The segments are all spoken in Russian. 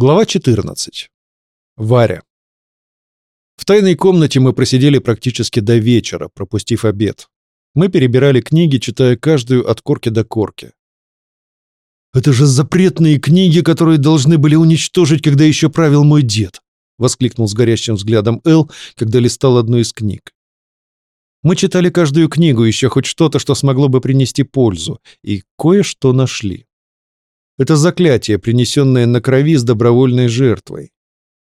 Глава 14. Варя. В тайной комнате мы просидели практически до вечера, пропустив обед. Мы перебирали книги, читая каждую от корки до корки. «Это же запретные книги, которые должны были уничтожить, когда еще правил мой дед!» — воскликнул с горящим взглядом Эл, когда листал одну из книг. Мы читали каждую книгу, еще хоть что-то, что смогло бы принести пользу, и кое-что нашли. Это заклятие, принесенное на крови с добровольной жертвой.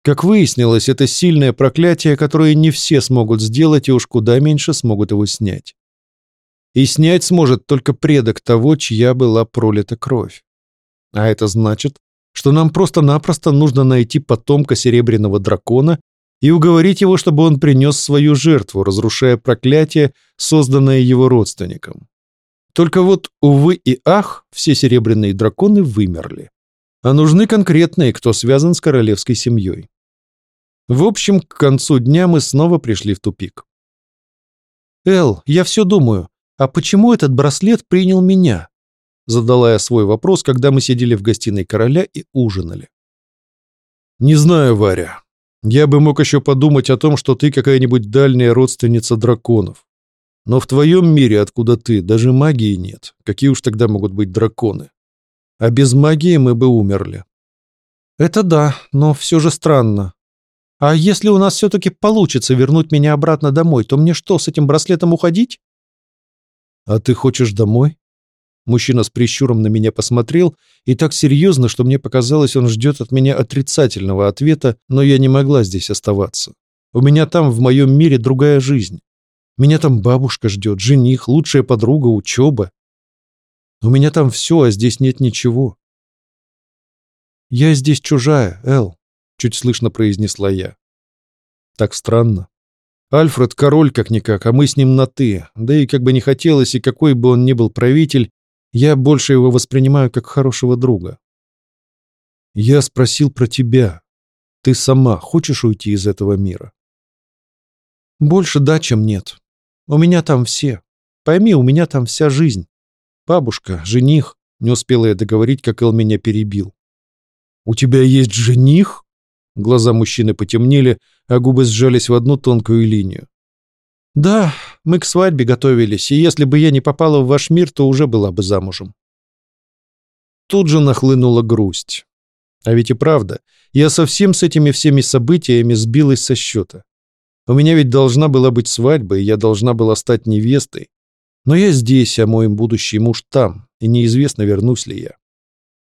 Как выяснилось, это сильное проклятие, которое не все смогут сделать и уж куда меньше смогут его снять. И снять сможет только предок того, чья была пролита кровь. А это значит, что нам просто-напросто нужно найти потомка Серебряного Дракона и уговорить его, чтобы он принес свою жертву, разрушая проклятие, созданное его родственником. Только вот, увы и ах, все серебряные драконы вымерли. А нужны конкретные, кто связан с королевской семьей. В общем, к концу дня мы снова пришли в тупик. «Эл, я все думаю, а почему этот браслет принял меня?» Задала я свой вопрос, когда мы сидели в гостиной короля и ужинали. «Не знаю, Варя. Я бы мог еще подумать о том, что ты какая-нибудь дальняя родственница драконов. Но в твоем мире, откуда ты, даже магии нет. Какие уж тогда могут быть драконы? А без магии мы бы умерли. Это да, но все же странно. А если у нас все-таки получится вернуть меня обратно домой, то мне что, с этим браслетом уходить? А ты хочешь домой? Мужчина с прищуром на меня посмотрел, и так серьезно, что мне показалось, он ждет от меня отрицательного ответа, но я не могла здесь оставаться. У меня там, в моем мире, другая жизнь. Меня там бабушка ждет, жених, лучшая подруга, учеба. У меня там все, а здесь нет ничего. «Я здесь чужая, Эл», — чуть слышно произнесла я. «Так странно. Альфред — король как-никак, а мы с ним на «ты». Да и как бы не хотелось, и какой бы он ни был правитель, я больше его воспринимаю как хорошего друга». «Я спросил про тебя. Ты сама хочешь уйти из этого мира?» «Больше да, чем нет», у меня там все. Пойми, у меня там вся жизнь. Бабушка, жених. Не успела я договорить, как Эл меня перебил. «У тебя есть жених?» Глаза мужчины потемнели, а губы сжались в одну тонкую линию. «Да, мы к свадьбе готовились, и если бы я не попала в ваш мир, то уже была бы замужем». Тут же нахлынула грусть. А ведь и правда, я совсем с этими всеми событиями сбилась со счета. У меня ведь должна была быть свадьба, и я должна была стать невестой. Но я здесь, а мой будущий муж там, и неизвестно, вернусь ли я.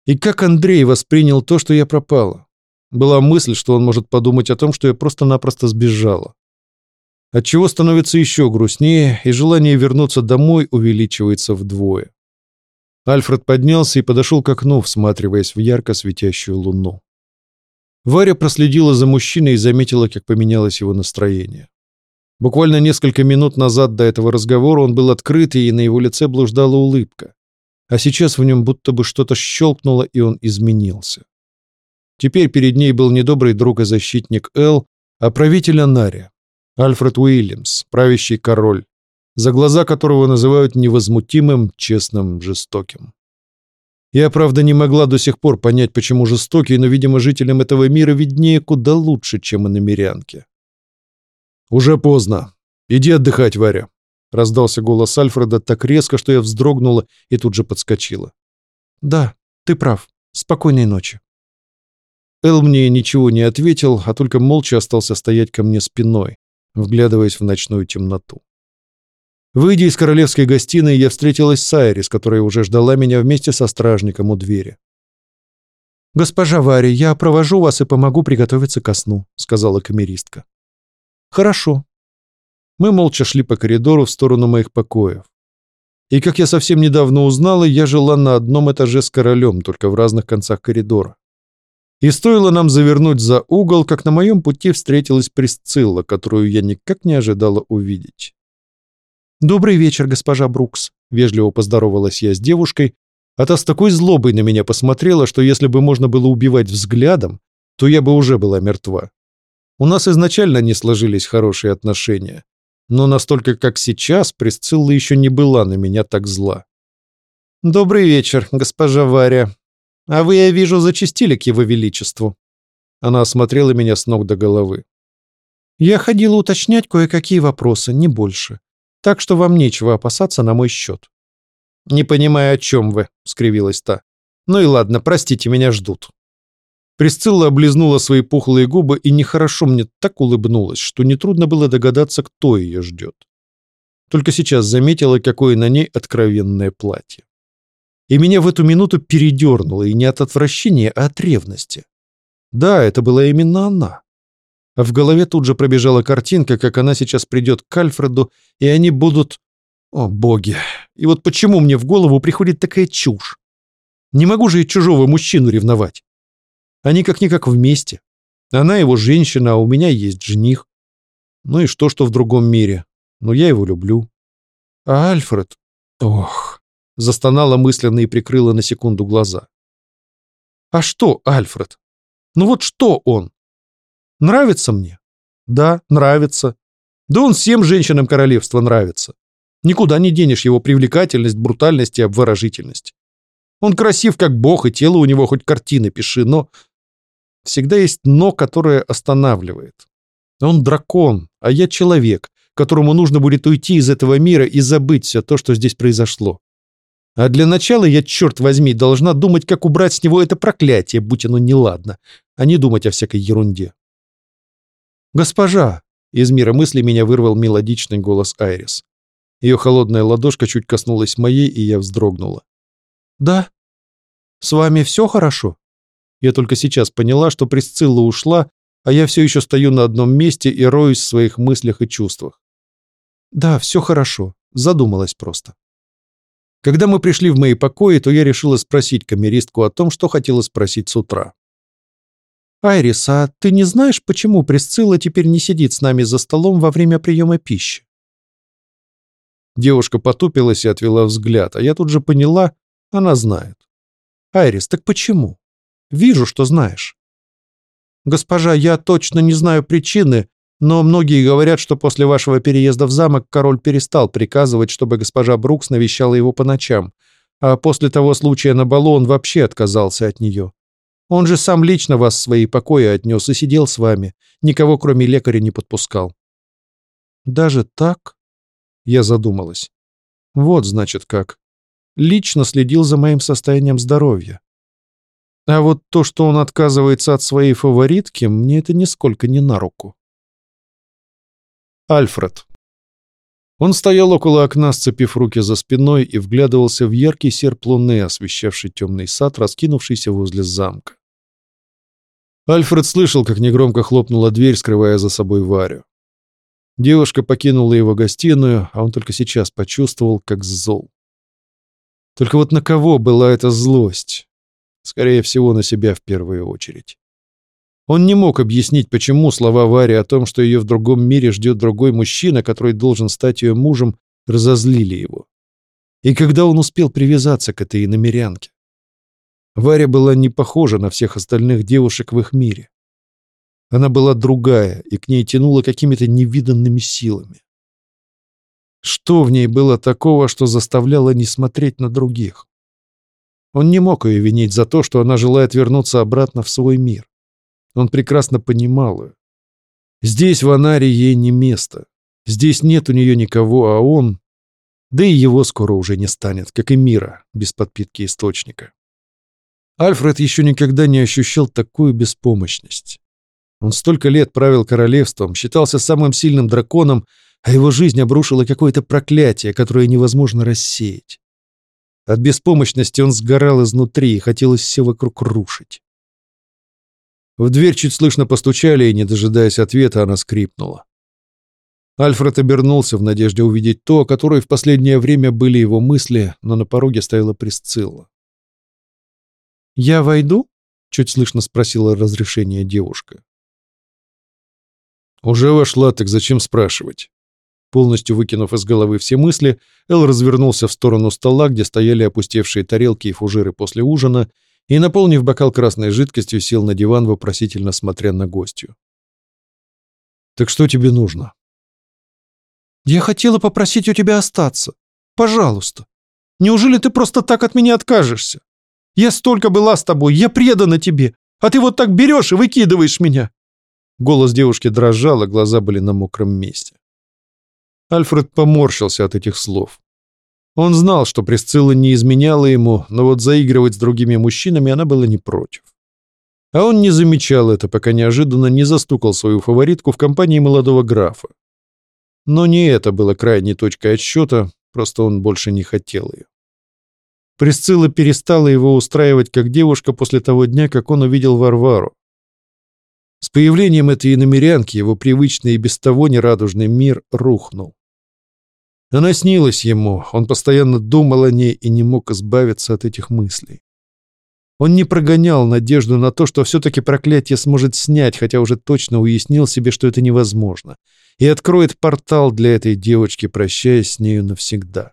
И как Андрей воспринял то, что я пропала? Была мысль, что он может подумать о том, что я просто-напросто сбежала. Отчего становится еще грустнее, и желание вернуться домой увеличивается вдвое. Альфред поднялся и подошел к окну, всматриваясь в ярко светящую луну. Варя проследила за мужчиной и заметила, как поменялось его настроение. Буквально несколько минут назад до этого разговора он был открыт, и на его лице блуждала улыбка. А сейчас в нем будто бы что-то щелкнуло, и он изменился. Теперь перед ней был не добрый друг и защитник Эл, а правитель Анария, Альфред Уильямс, правящий король, за глаза которого называют невозмутимым, честным, жестоким. Я, правда, не могла до сих пор понять, почему жестокий, но, видимо, жителям этого мира виднее куда лучше, чем и намерянке. «Уже поздно. Иди отдыхать, Варя», — раздался голос Альфреда так резко, что я вздрогнула и тут же подскочила. «Да, ты прав. Спокойной ночи». Эл мне ничего не ответил, а только молча остался стоять ко мне спиной, вглядываясь в ночную темноту. Выйдя из королевской гостиной, я встретилась с Айрис, которая уже ждала меня вместе со стражником у двери. «Госпожа Варри, я провожу вас и помогу приготовиться ко сну», — сказала камеристка. «Хорошо». Мы молча шли по коридору в сторону моих покоев. И, как я совсем недавно узнала, я жила на одном этаже с королем, только в разных концах коридора. И стоило нам завернуть за угол, как на моем пути встретилась Присцилла, которую я никак не ожидала увидеть. «Добрый вечер, госпожа Брукс», — вежливо поздоровалась я с девушкой, а та с такой злобой на меня посмотрела, что если бы можно было убивать взглядом, то я бы уже была мертва. У нас изначально не сложились хорошие отношения, но настолько, как сейчас, Присцилла еще не была на меня так зла. «Добрый вечер, госпожа Варя. А вы, я вижу, зачастили к его величеству». Она осмотрела меня с ног до головы. «Я ходила уточнять кое-какие вопросы, не больше. Так что вам нечего опасаться на мой счет». «Не понимаю, о чем вы», — скривилась та. «Ну и ладно, простите, меня ждут». Присцилла облизнула свои пухлые губы и нехорошо мне так улыбнулась, что нетрудно было догадаться, кто ее ждет. Только сейчас заметила, какое на ней откровенное платье. И меня в эту минуту передернуло, и не от отвращения, а от ревности. Да, это была именно она. А в голове тут же пробежала картинка, как она сейчас придет к Альфреду, и они будут... О, боги! И вот почему мне в голову приходит такая чушь? Не могу же я чужого мужчину ревновать. Они как-никак вместе. Она его женщина, а у меня есть жених. Ну и что, что в другом мире? Но я его люблю. А Альфред... Ох... Застонала мысленно и прикрыла на секунду глаза. А что Альфред? Ну вот что он? Нравится мне? Да, нравится. Да он всем женщинам королевства нравится. Никуда не денешь его привлекательность, брутальность и обворожительность. Он красив как бог, и тело у него хоть картины пиши, но... Всегда есть «но», которое останавливает. Он дракон, а я человек, которому нужно будет уйти из этого мира и забыть все то, что здесь произошло. А для начала я, черт возьми, должна думать, как убрать с него это проклятие, будь оно неладно, а не думать о всякой ерунде. «Госпожа!» — из мира мысли меня вырвал мелодичный голос Айрис. Ее холодная ладошка чуть коснулась моей, и я вздрогнула. «Да? С вами все хорошо?» Я только сейчас поняла, что Присцилла ушла, а я все еще стою на одном месте и роюсь в своих мыслях и чувствах. «Да, все хорошо», — задумалась просто. Когда мы пришли в мои покои, то я решила спросить камеристку о том, что хотела спросить с утра. «Айрис, а ты не знаешь, почему Присцилла теперь не сидит с нами за столом во время приема пищи?» Девушка потупилась и отвела взгляд, а я тут же поняла, она знает. «Айрис, так почему? Вижу, что знаешь». «Госпожа, я точно не знаю причины, но многие говорят, что после вашего переезда в замок король перестал приказывать, чтобы госпожа Брукс навещала его по ночам, а после того случая на балу он вообще отказался от нее. Он же сам лично вас в свои покои отнес и сидел с вами, никого кроме лекаря не подпускал». «Даже так?» Я задумалась. «Вот, значит, как. Лично следил за моим состоянием здоровья. А вот то, что он отказывается от своей фаворитки, мне это нисколько не на руку». Альфред. Он стоял около окна, сцепив руки за спиной, и вглядывался в яркий серп луны, освещавший темный сад, раскинувшийся возле замка. Альфред слышал, как негромко хлопнула дверь, скрывая за собой Варю. Девушка покинула его гостиную, а он только сейчас почувствовал, как зол. Только вот на кого была эта злость? Скорее всего, на себя в первую очередь. Он не мог объяснить, почему слова Вари о том, что ее в другом мире ждет другой мужчина, который должен стать ее мужем, разозлили его. И когда он успел привязаться к этой иномерянке? Варя была не похожа на всех остальных девушек в их мире. Она была другая, и к ней тянула какими-то невиданными силами. Что в ней было такого, что заставляло не смотреть на других? Он не мог ее винить за то, что она желает вернуться обратно в свой мир. Он прекрасно понимал ее. Здесь в Анаре ей не место. Здесь нет у нее никого, а он... Да и его скоро уже не станет, как и мира, без подпитки источника. Альфред еще никогда не ощущал такую беспомощность. Он столько лет правил королевством, считался самым сильным драконом, а его жизнь обрушила какое-то проклятие, которое невозможно рассеять. От беспомощности он сгорал изнутри, и хотелось все вокруг рушить. В дверь чуть слышно постучали, и, не дожидаясь ответа, она скрипнула. Альфред обернулся в надежде увидеть то, о которой в последнее время были его мысли, но на пороге стояла Присцилла. «Я войду?» — чуть слышно спросила разрешение девушка. «Уже вошла, так зачем спрашивать?» Полностью выкинув из головы все мысли, Эл развернулся в сторону стола, где стояли опустевшие тарелки и фужеры после ужина, и, наполнив бокал красной жидкостью, сел на диван, вопросительно смотря на гостью. «Так что тебе нужно?» «Я хотела попросить у тебя остаться. Пожалуйста. Неужели ты просто так от меня откажешься?» Я столько была с тобой, я предана тебе, а ты вот так берешь и выкидываешь меня!» Голос девушки дрожал, а глаза были на мокром месте. Альфред поморщился от этих слов. Он знал, что Присцилла не изменяла ему, но вот заигрывать с другими мужчинами она была не против. А он не замечал это, пока неожиданно не застукал свою фаворитку в компании молодого графа. Но не это было крайней точкой отсчета, просто он больше не хотел ее. Присцилла перестала его устраивать как девушка после того дня, как он увидел Варвару. С появлением этой иномерянки его привычный и без того нерадужный мир рухнул. Она снилась ему, он постоянно думал о ней и не мог избавиться от этих мыслей. Он не прогонял надежду на то, что все-таки проклятие сможет снять, хотя уже точно уяснил себе, что это невозможно, и откроет портал для этой девочки, прощаясь с нею навсегда.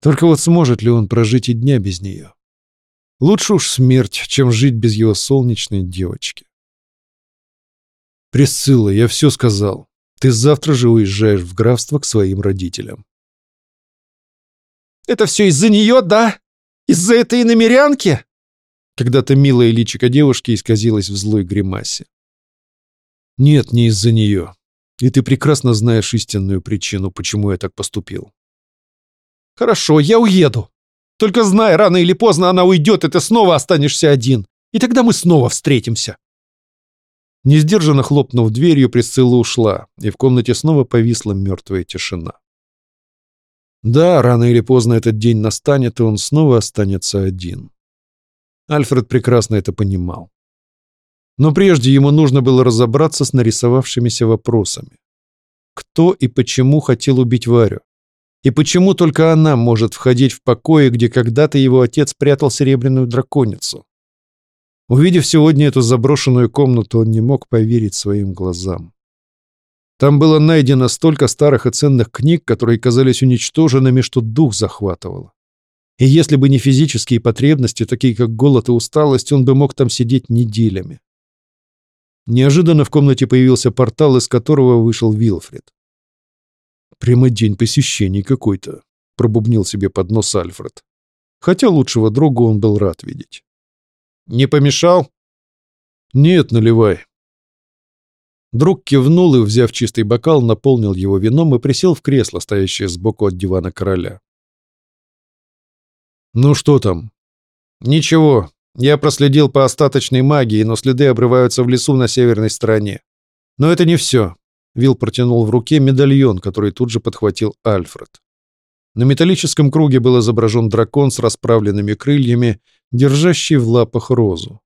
Только вот сможет ли он прожить и дня без нее? Лучше уж смерть, чем жить без его солнечной девочки. «Присцилла, я все сказал. Ты завтра же уезжаешь в графство к своим родителям». «Это все из-за нее, да? Из-за этой иномерянки?» Когда-то милая личика девушки исказилась в злой гримасе. «Нет, не из-за нее. И ты прекрасно знаешь истинную причину, почему я так поступил. «Хорошо, я уеду. Только знай, рано или поздно она уйдет, и ты снова останешься один. И тогда мы снова встретимся». Нездержанно хлопнув дверью, Присцилла ушла, и в комнате снова повисла мертвая тишина. Да, рано или поздно этот день настанет, и он снова останется один. Альфред прекрасно это понимал. Но прежде ему нужно было разобраться с нарисовавшимися вопросами. Кто и почему хотел убить Варю? И почему только она может входить в покои, где когда-то его отец прятал серебряную драконицу? Увидев сегодня эту заброшенную комнату, он не мог поверить своим глазам. Там было найдено столько старых и ценных книг, которые казались уничтоженными, что дух захватывало. И если бы не физические потребности, такие как голод и усталость, он бы мог там сидеть неделями. Неожиданно в комнате появился портал, из которого вышел Вилфред. Прямо день посещений какой-то, пробубнил себе под нос Альфред. Хотя лучшего друга он был рад видеть. Не помешал? Нет, наливай. Друг кивнул и, взяв чистый бокал, наполнил его вином и присел в кресло, стоящее сбоку от дивана короля. «Ну что там?» «Ничего. Я проследил по остаточной магии, но следы обрываются в лесу на северной стороне. Но это не все. Вил протянул в руке медальон, который тут же подхватил Альфред. На металлическом круге был изображен дракон с расправленными крыльями, держащий в лапах розу.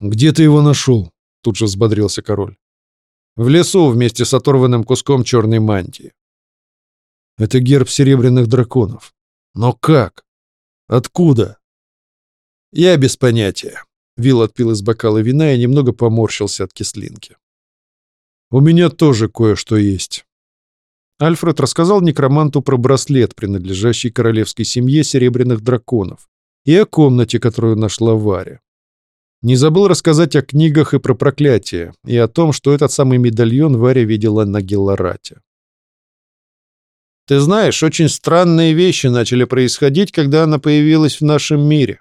«Где ты его нашел?» — тут же взбодрился король. «В лесу вместе с оторванным куском черной мантии». «Это герб серебряных драконов. Но как? Откуда?» «Я без понятия», — Вилл отпил из бокала вина и немного поморщился от кислинки. У меня тоже кое-что есть». Альфред рассказал некроманту про браслет, принадлежащий королевской семье серебряных драконов, и о комнате, которую нашла Варя. Не забыл рассказать о книгах и про проклятие, и о том, что этот самый медальон Варя видела на Гелларате. «Ты знаешь, очень странные вещи начали происходить, когда она появилась в нашем мире.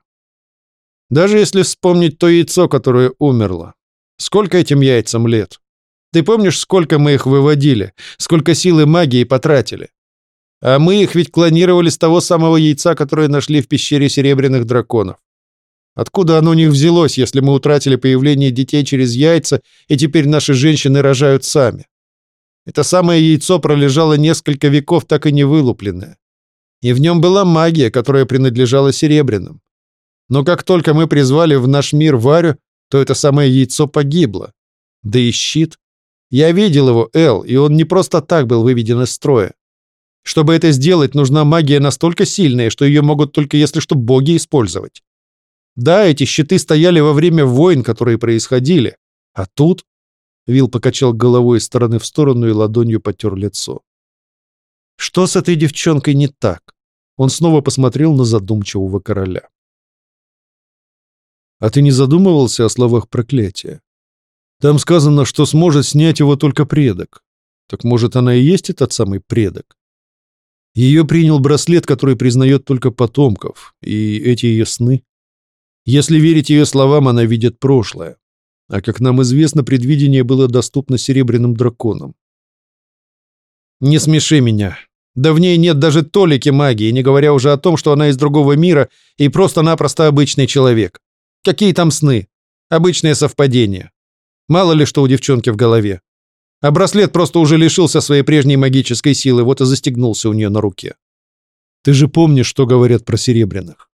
Даже если вспомнить то яйцо, которое умерло. Сколько этим яйцам лет?» Ты помнишь, сколько мы их выводили, сколько силы магии потратили? А мы их ведь клонировали с того самого яйца, которое нашли в пещере серебряных драконов. Откуда оно у них взялось, если мы утратили появление детей через яйца, и теперь наши женщины рожают сами? Это самое яйцо пролежало несколько веков, так и не вылупленное. И в нем была магия, которая принадлежала серебряным. Но как только мы призвали в наш мир Варю, то это самое яйцо погибло. Да и щит. Я видел его, Эл, и он не просто так был выведен из строя. Чтобы это сделать, нужна магия настолько сильная, что ее могут только если что боги использовать. Да, эти щиты стояли во время войн, которые происходили. А тут...» Вил покачал головой из стороны в сторону и ладонью потер лицо. «Что с этой девчонкой не так?» Он снова посмотрел на задумчивого короля. «А ты не задумывался о словах проклятия?» Там сказано, что сможет снять его только предок. Так может, она и есть этот самый предок? Ее принял браслет, который признает только потомков, и эти ее сны. Если верить ее словам, она видит прошлое. А как нам известно, предвидение было доступно серебряным драконам. «Не смеши меня. Да в ней нет даже толики магии, не говоря уже о том, что она из другого мира и просто-напросто обычный человек. Какие там сны? Обычное совпадение. Мало ли что у девчонки в голове. А браслет просто уже лишился своей прежней магической силы, вот и застегнулся у нее на руке. Ты же помнишь, что говорят про серебряных?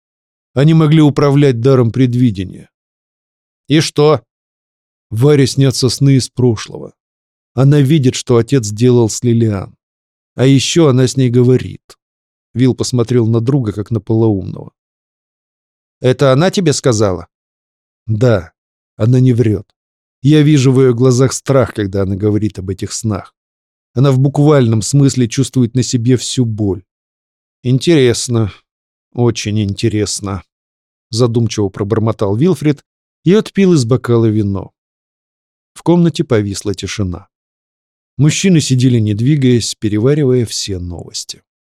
Они могли управлять даром предвидения. И что? Варе снятся сны из прошлого. Она видит, что отец сделал с Лилиан. А еще она с ней говорит. Вил посмотрел на друга, как на полоумного. «Это она тебе сказала?» «Да, она не врет. Я вижу в ее глазах страх, когда она говорит об этих снах. Она в буквальном смысле чувствует на себе всю боль. «Интересно, очень интересно», — задумчиво пробормотал Вилфрид и отпил из бокала вино. В комнате повисла тишина. Мужчины сидели не двигаясь, переваривая все новости.